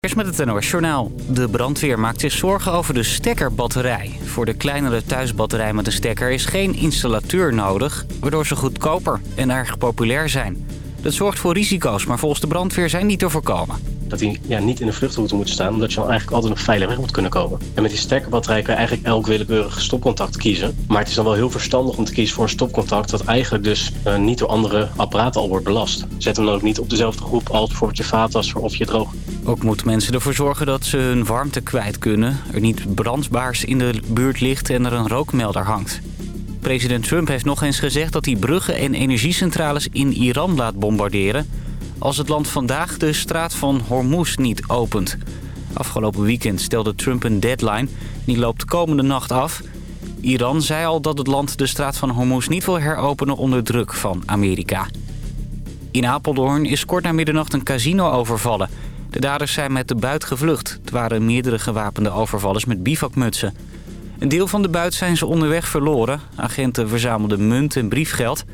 Eerst met het NOS Journaal. De brandweer maakt zich zorgen over de stekkerbatterij. Voor de kleinere thuisbatterij met een stekker is geen installateur nodig... waardoor ze goedkoper en erg populair zijn. Dat zorgt voor risico's, maar volgens de brandweer zijn die te voorkomen dat hij ja, niet in de vluchtroute moet staan, omdat je dan eigenlijk altijd nog veilig weg moet kunnen komen. En met die stekkerbatterij kan je eigenlijk elk willekeurig stopcontact kiezen. Maar het is dan wel heel verstandig om te kiezen voor een stopcontact dat eigenlijk dus uh, niet door andere apparaten al wordt belast. Zet hem dan ook niet op dezelfde groep als bijvoorbeeld je vaatwas of je droog. Ook moeten mensen ervoor zorgen dat ze hun warmte kwijt kunnen, er niet brandbaars in de buurt ligt en er een rookmelder hangt. President Trump heeft nog eens gezegd dat hij bruggen en energiecentrales in Iran laat bombarderen als het land vandaag de straat van Hormuz niet opent. Afgelopen weekend stelde Trump een deadline. Die loopt komende nacht af. Iran zei al dat het land de straat van Hormuz niet wil heropenen onder druk van Amerika. In Apeldoorn is kort na middernacht een casino overvallen. De daders zijn met de buit gevlucht. Het waren meerdere gewapende overvallers met bivakmutsen. Een deel van de buit zijn ze onderweg verloren. Agenten verzamelden munt en briefgeld.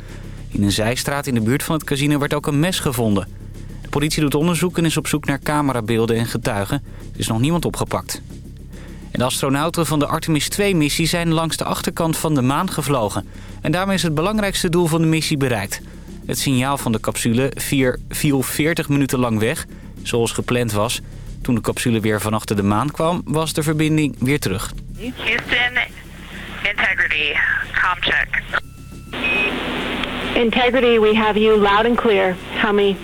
In een zijstraat in de buurt van het casino werd ook een mes gevonden. De politie doet onderzoek en is op zoek naar camerabeelden en getuigen. Er is nog niemand opgepakt. De astronauten van de Artemis 2-missie zijn langs de achterkant van de maan gevlogen. En daarmee is het belangrijkste doel van de missie bereikt. Het signaal van de capsule viel 40 minuten lang weg, zoals gepland was. Toen de capsule weer van achter de maan kwam, was de verbinding weer terug. Houston, integrity, comcheck. Integrity, we have you loud and clear. Tell me.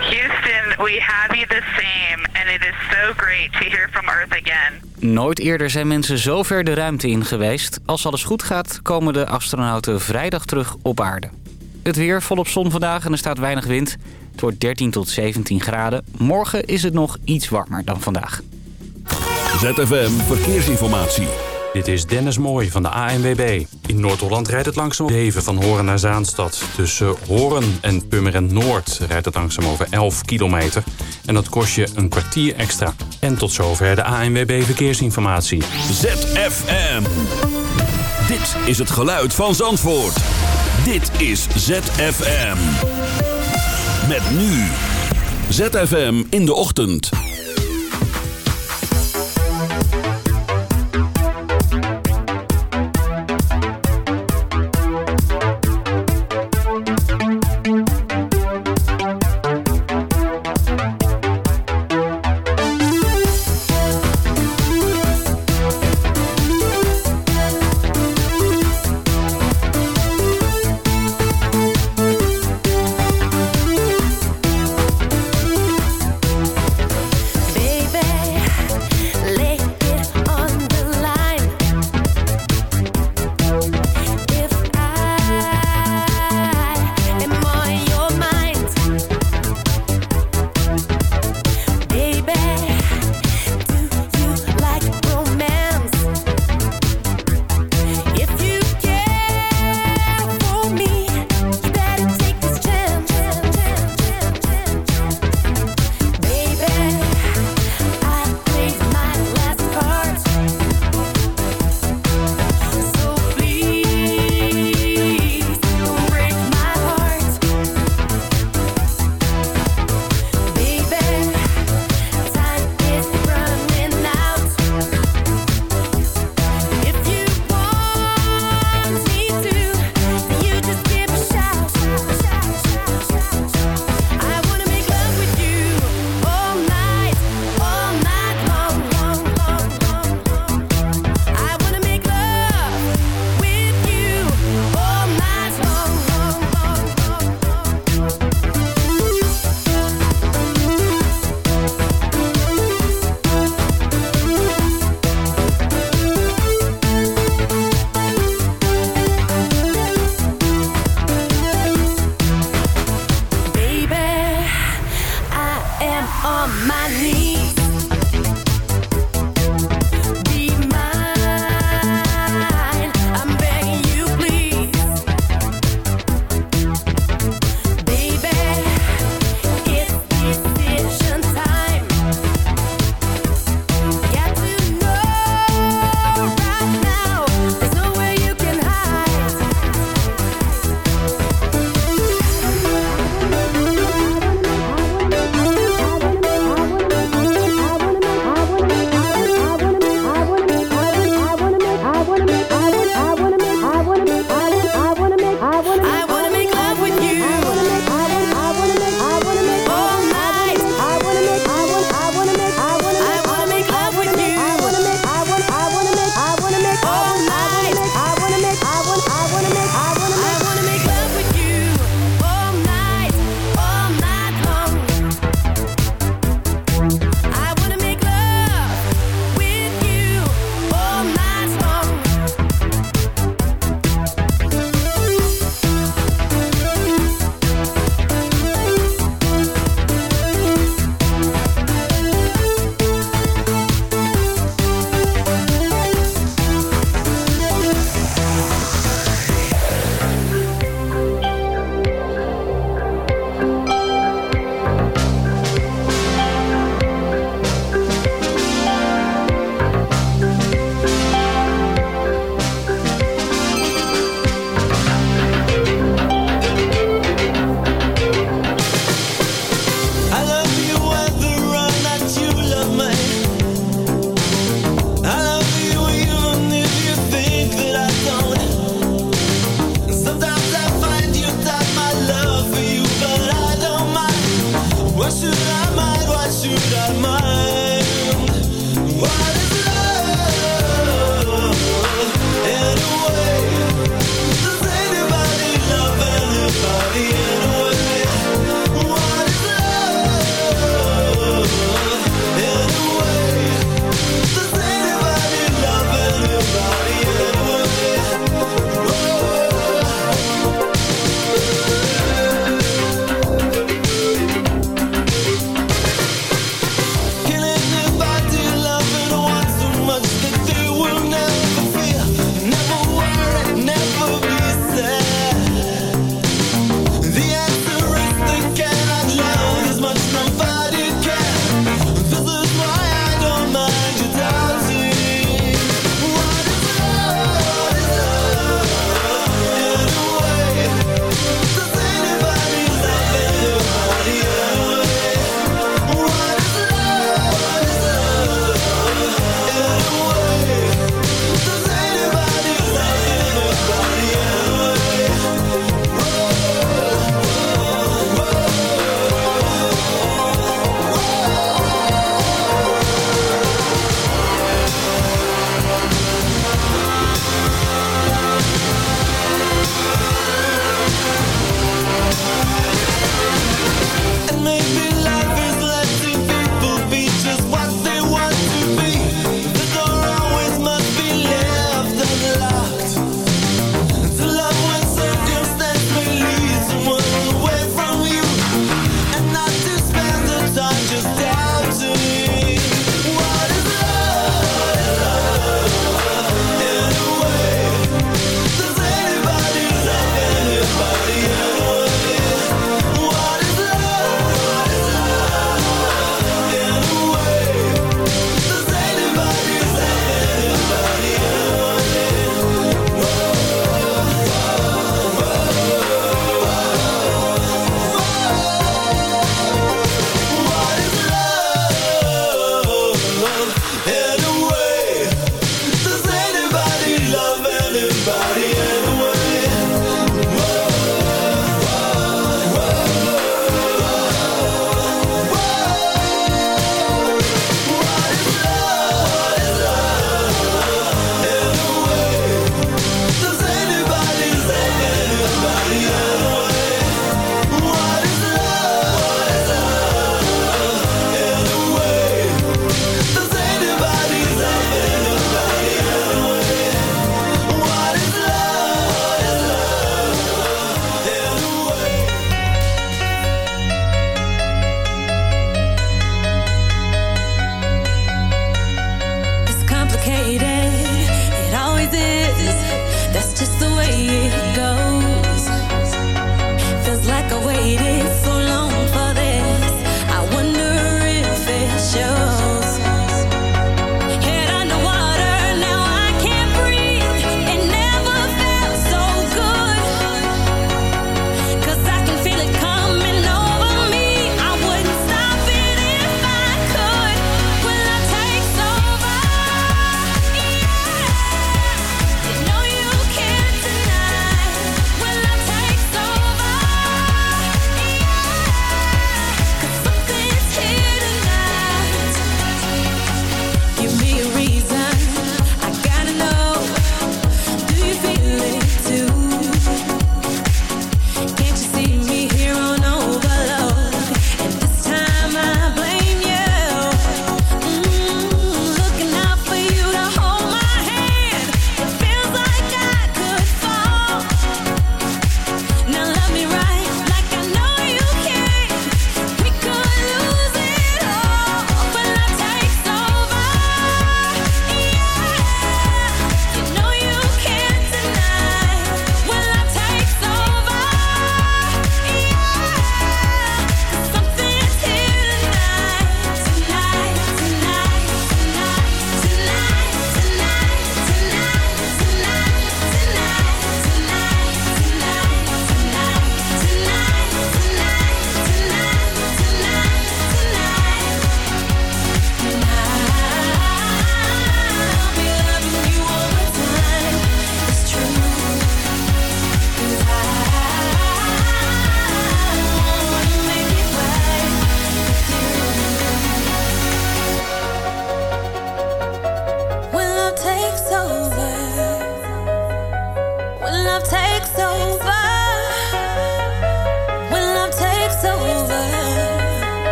Houston, we have you the same. And it is so great to hear from Earth again. Nooit eerder zijn mensen zo ver de ruimte in geweest. Als alles goed gaat, komen de astronauten vrijdag terug op aarde. Het weer volop zon vandaag en er staat weinig wind. Het wordt 13 tot 17 graden. Morgen is het nog iets warmer dan vandaag. ZFM Verkeersinformatie. Dit is Dennis Mooij van de ANWB. In Noord-Holland rijdt het langzaam even van Horen naar Zaanstad. Tussen Horen en Purmerend Noord rijdt het langzaam over 11 kilometer. En dat kost je een kwartier extra. En tot zover de ANWB Verkeersinformatie. ZFM. Dit is het geluid van Zandvoort. Dit is ZFM. Met nu. ZFM in de ochtend.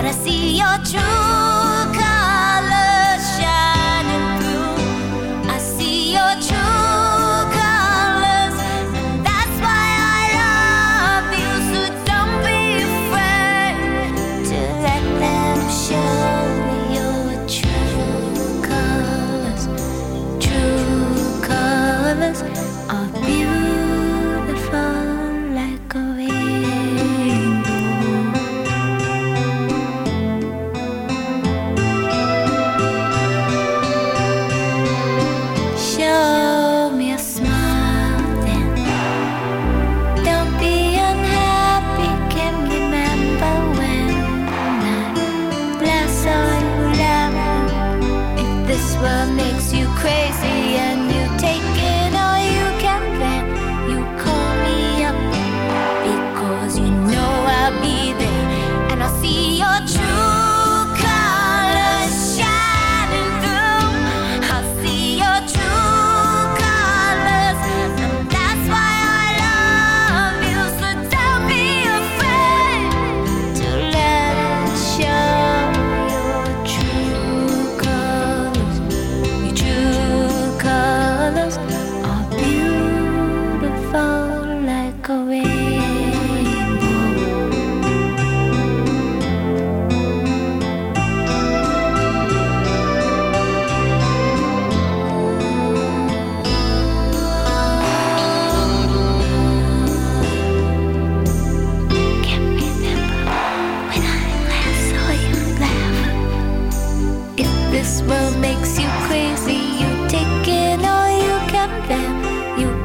but I see your truth.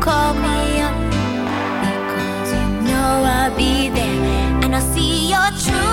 call me up because you know I'll be there and I'll see your truth.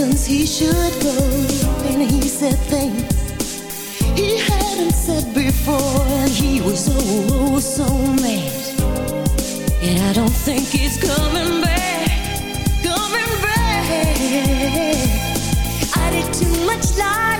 distance he should go, and he said things he hadn't said before, and he was so oh so mad. And I don't think he's coming back, coming back. I did too much lying.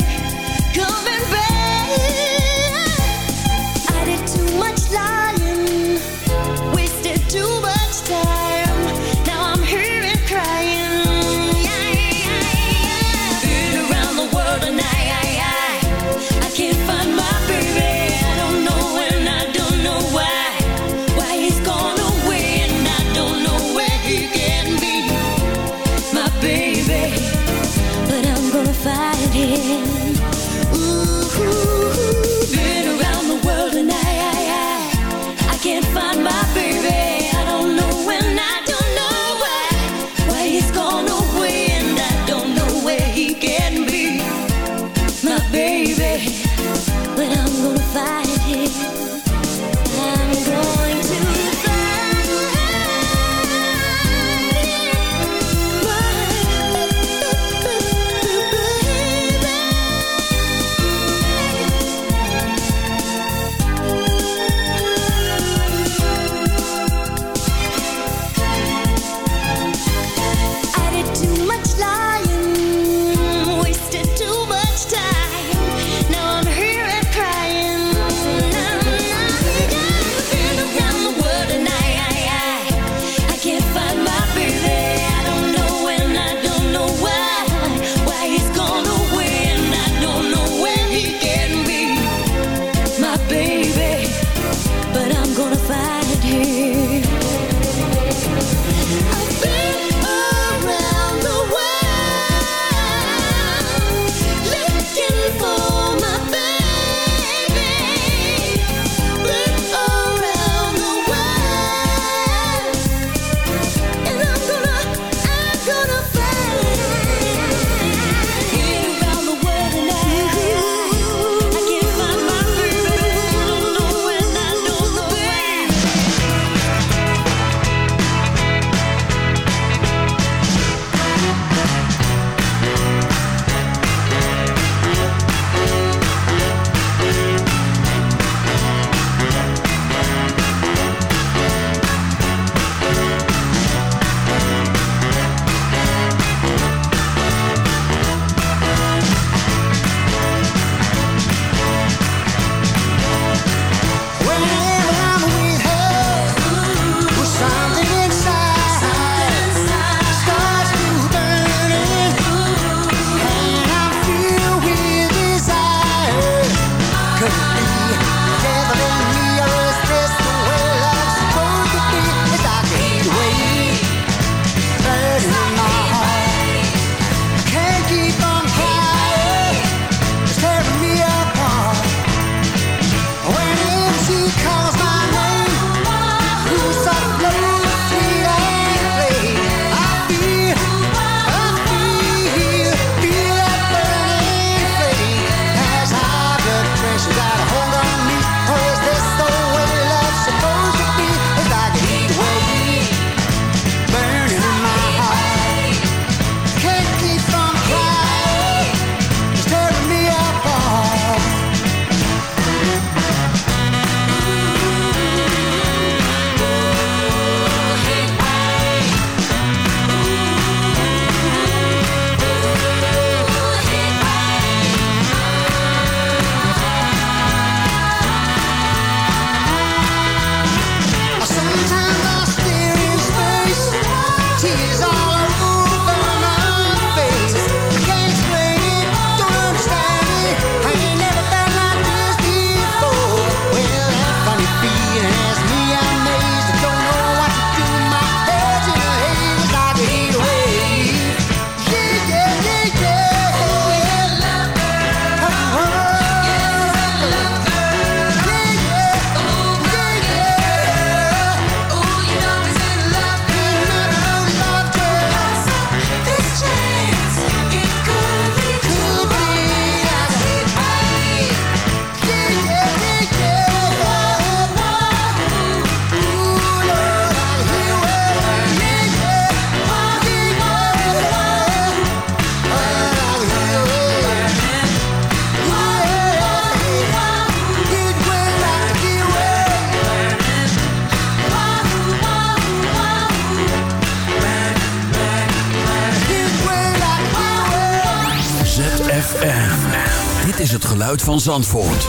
Van Zandvoort.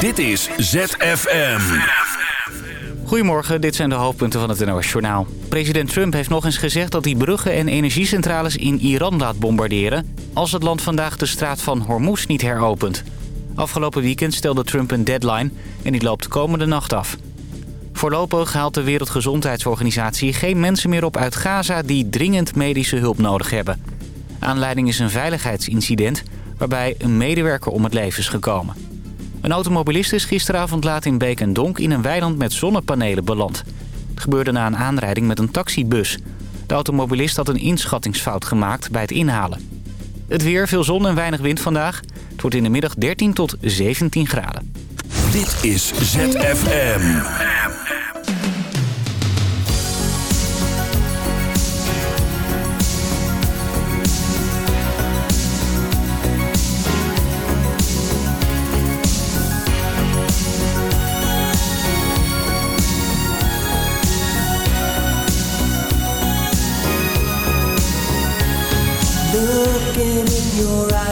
Dit is ZFM. Goedemorgen, dit zijn de hoofdpunten van het NOS Journaal. President Trump heeft nog eens gezegd dat hij bruggen en energiecentrales in Iran laat bombarderen... als het land vandaag de straat van Hormuz niet heropent. Afgelopen weekend stelde Trump een deadline en die loopt de komende nacht af. Voorlopig haalt de Wereldgezondheidsorganisatie geen mensen meer op uit Gaza... die dringend medische hulp nodig hebben. Aanleiding is een veiligheidsincident waarbij een medewerker om het leven is gekomen. Een automobilist is gisteravond laat in Beek en Donk in een weiland met zonnepanelen beland. Het gebeurde na een aanrijding met een taxibus. De automobilist had een inschattingsfout gemaakt bij het inhalen. Het weer, veel zon en weinig wind vandaag. Het wordt in de middag 13 tot 17 graden. Dit is ZFM.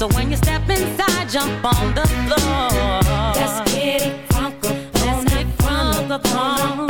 So when you step inside, jump on the floor. Let's get it funky. Let's get funky.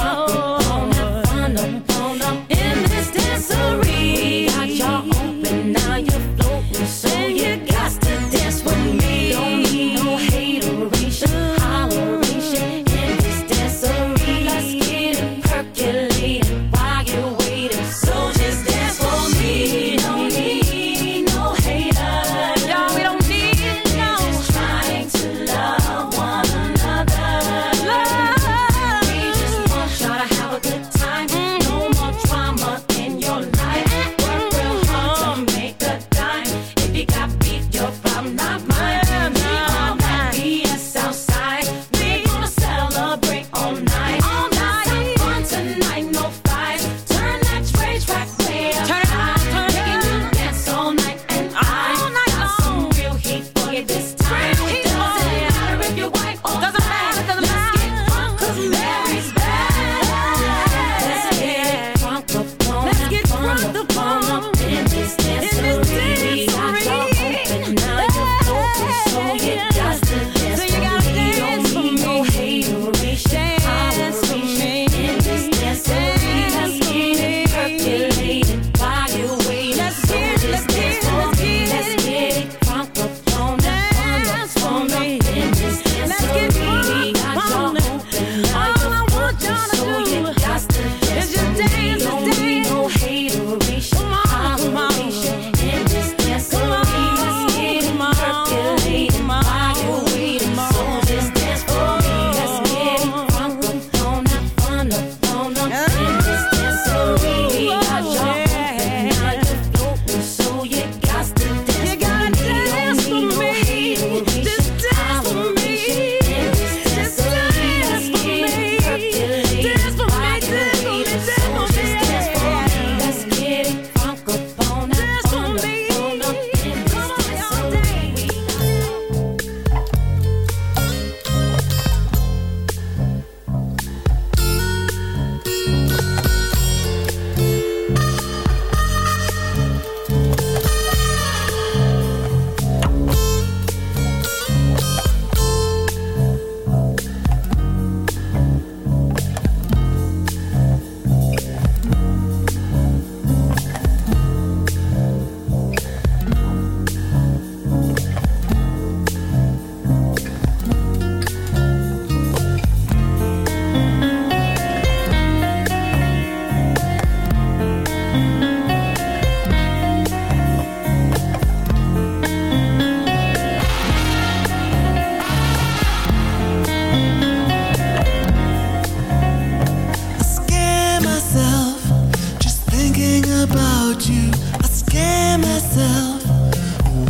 you, I scare myself.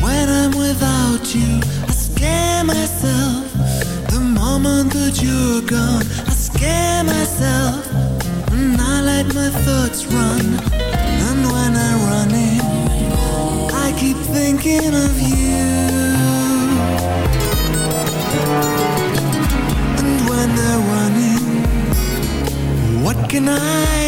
When I'm without you, I scare myself. The moment that you're gone, I scare myself. And I let my thoughts run. And when I run in, I keep thinking of you. And when they're running, what can I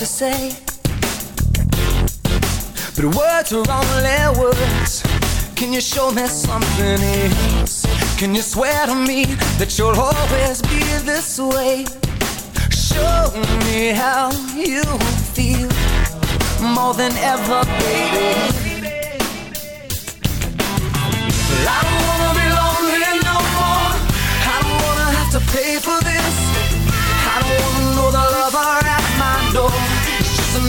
to say. But words are only words. Can you show me something else? Can you swear to me that you'll always be this way? Show me how you feel more than ever, baby. I don't wanna be lonely no more. I don't wanna have to pay for this. I don't wanna know the lover at my door.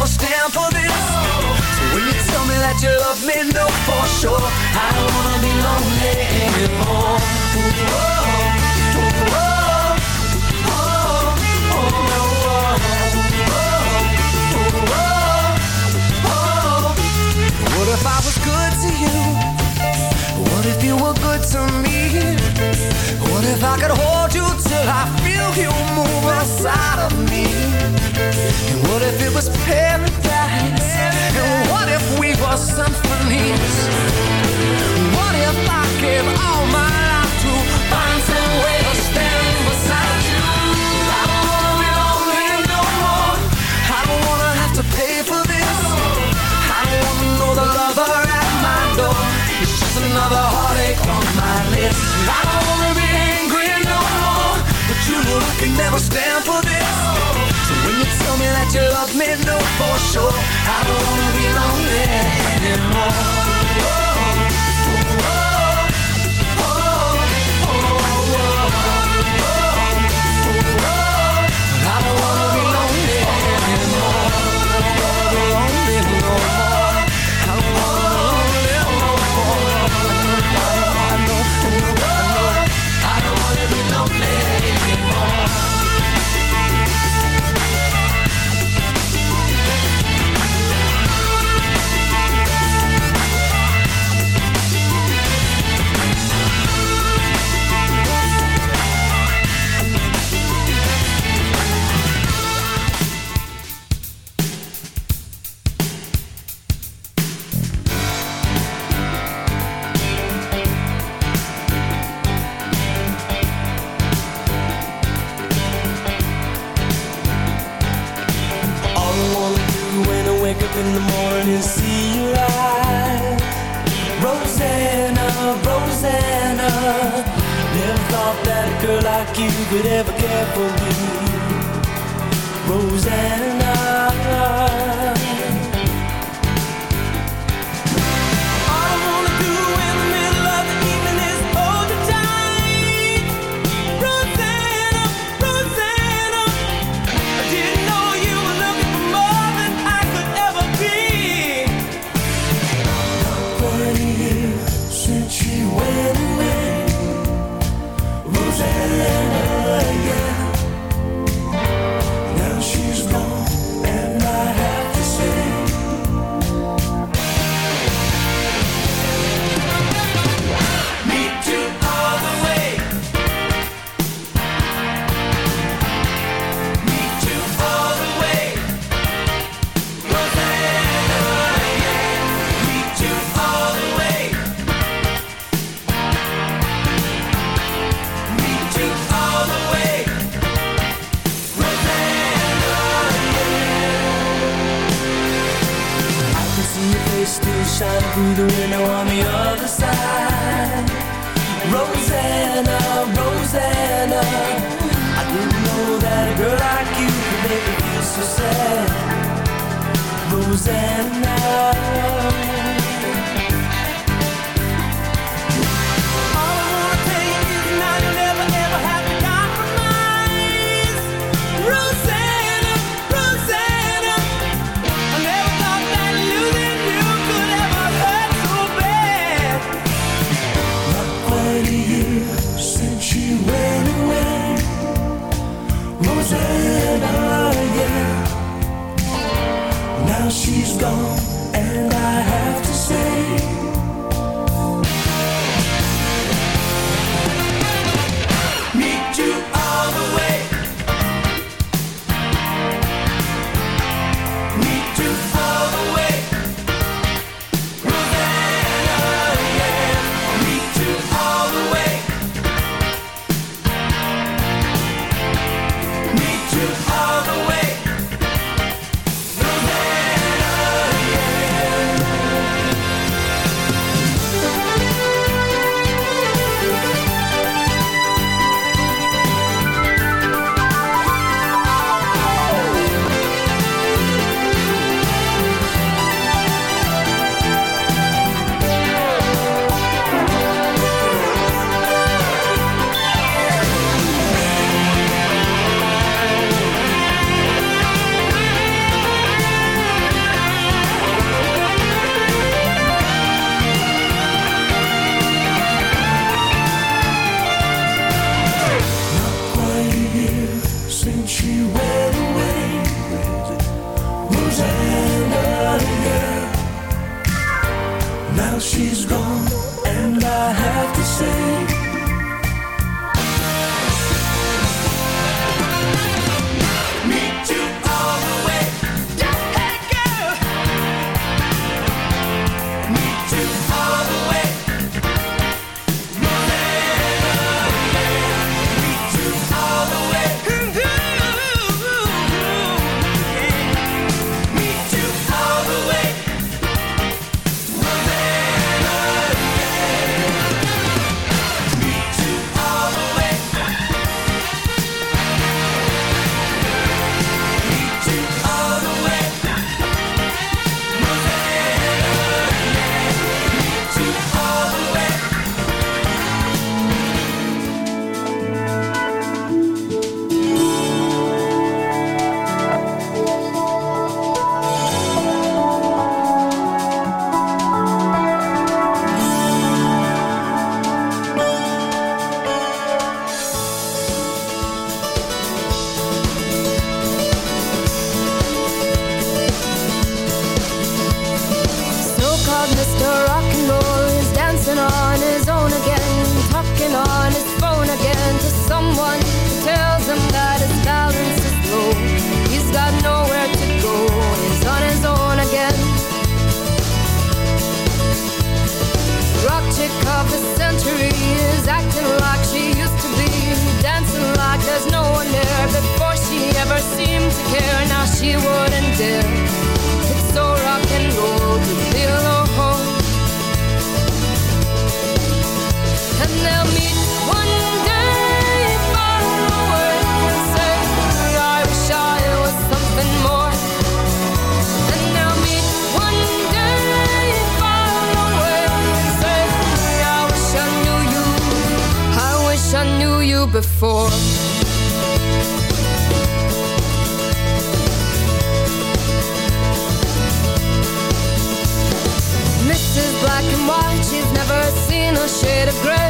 Never stand for this. So when you tell me that you love me, know for sure. I don't wanna be lonely anymore. What if I was good to you? You were good to me? What if I could hold you till I feel you move inside of me? And what if it was paradise? And what if we were symphonies? What if I gave all my life to find some way another heartache on my list. I don't wanna be angry no more, but you know I can never stand for this. So when you tell me that you love me, know for sure I don't wanna be lonely anymore. before Mrs. Black and White, she's never seen a shade of gray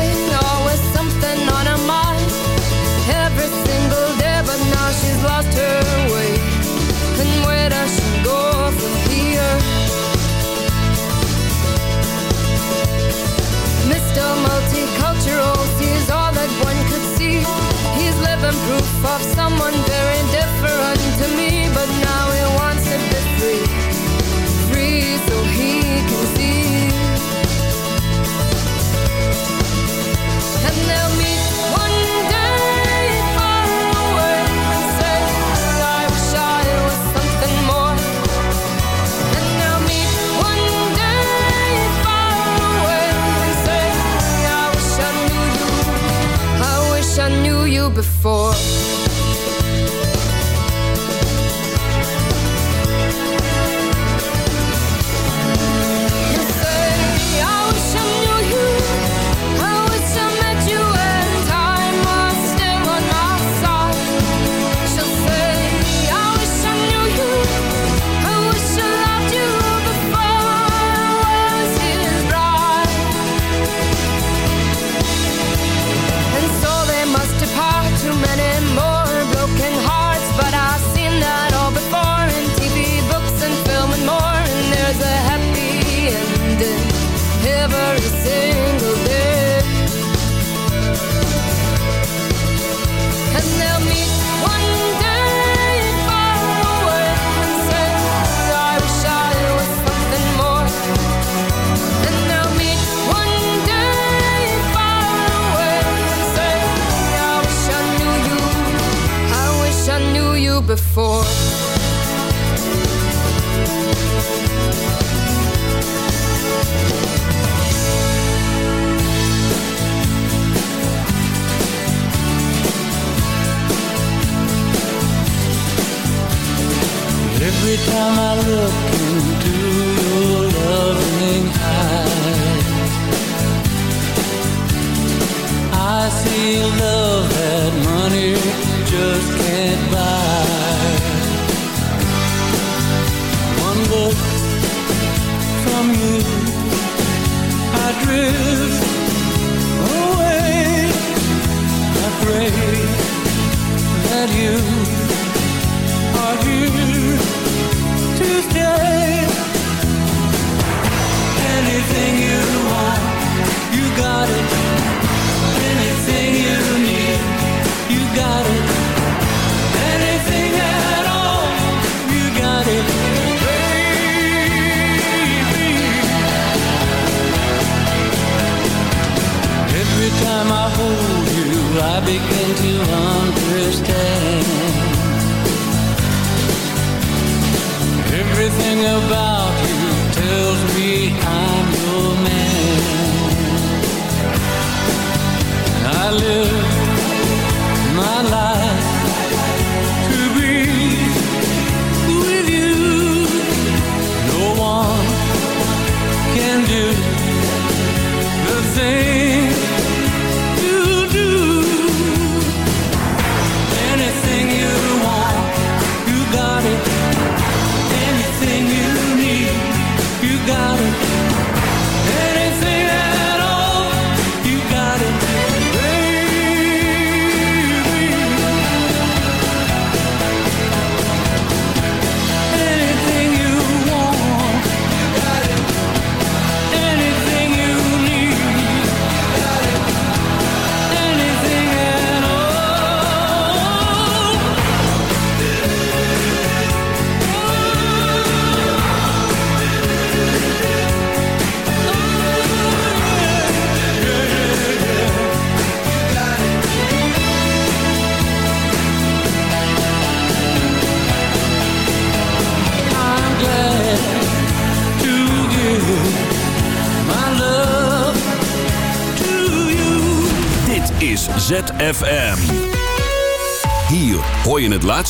For.